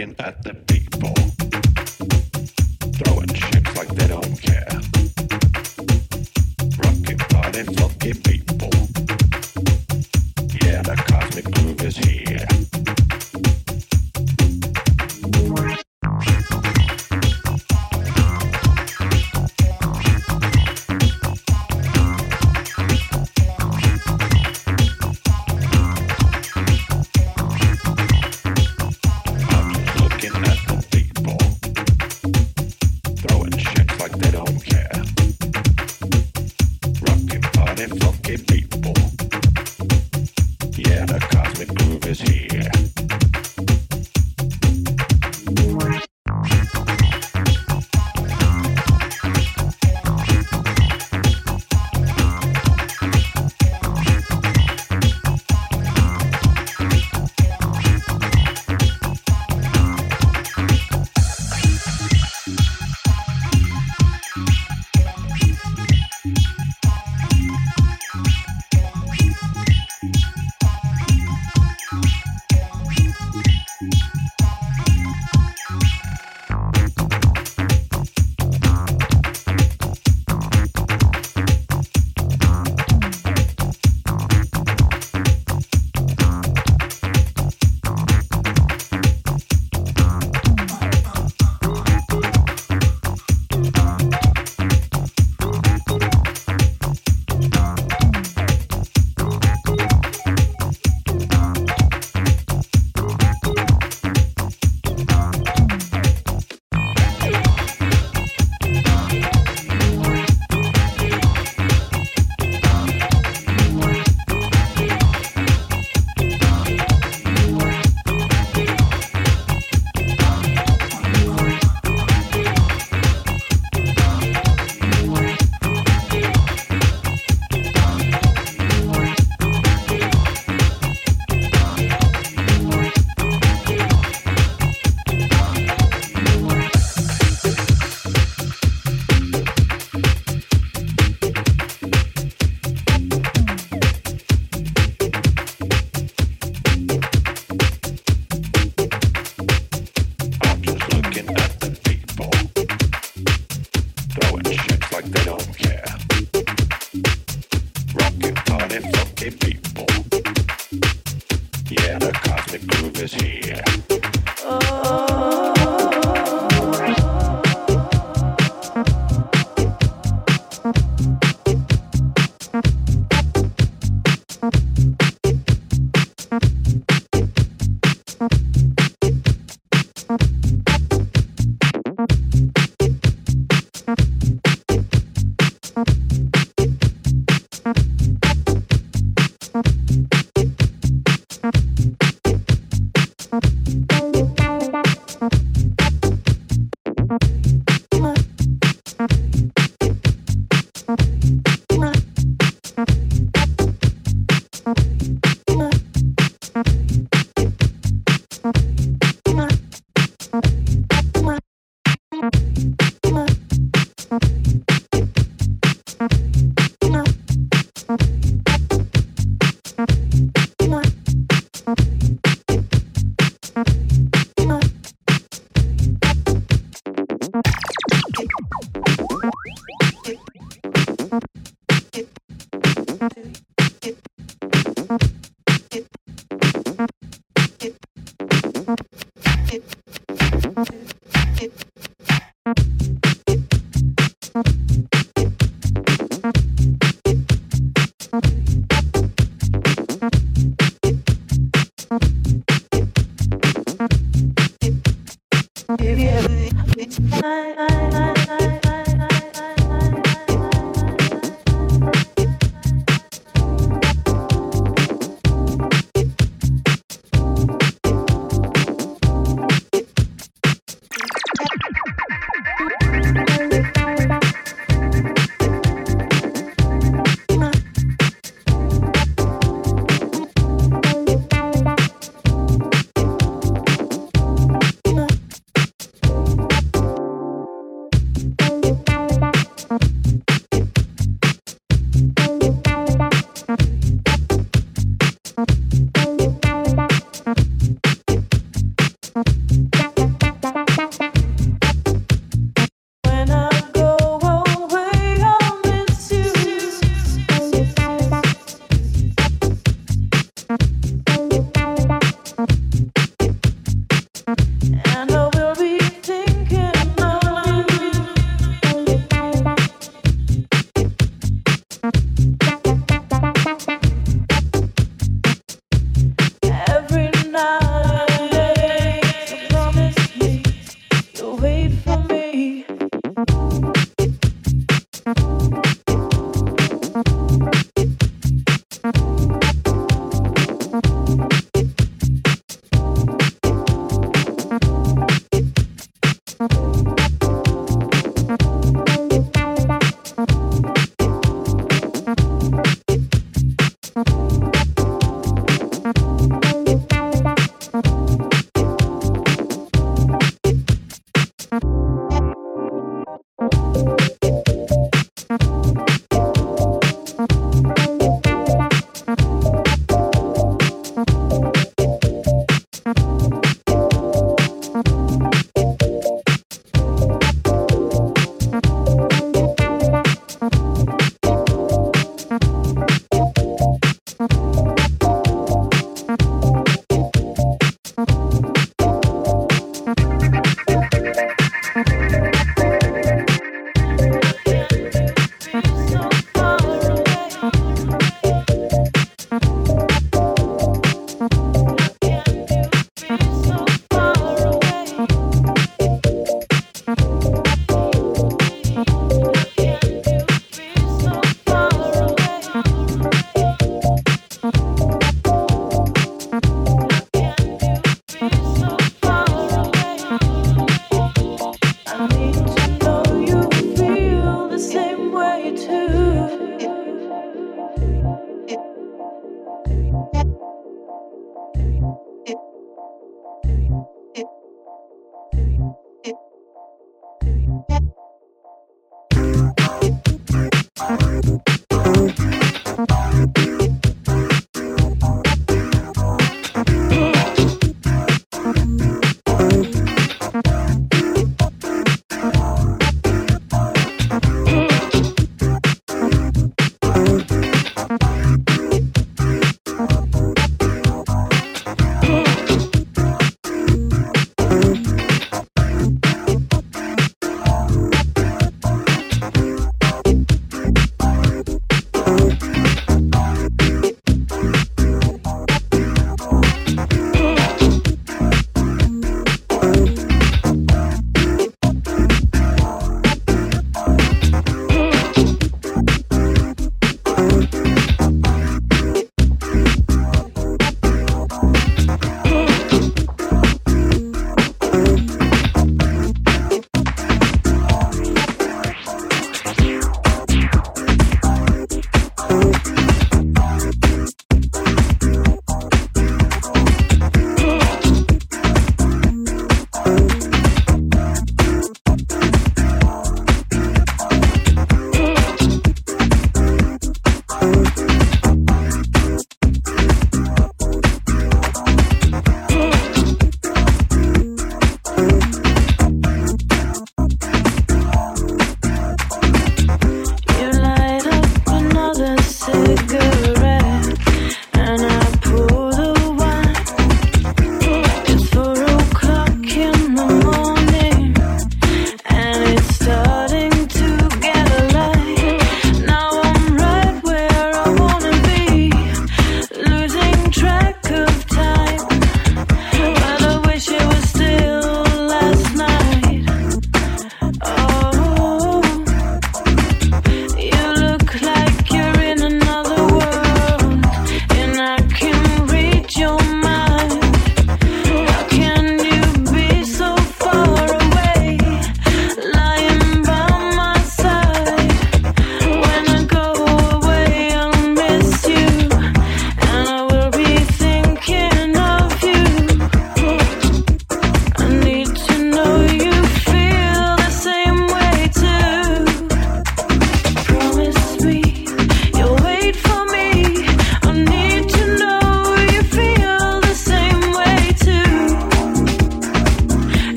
looking at the beat.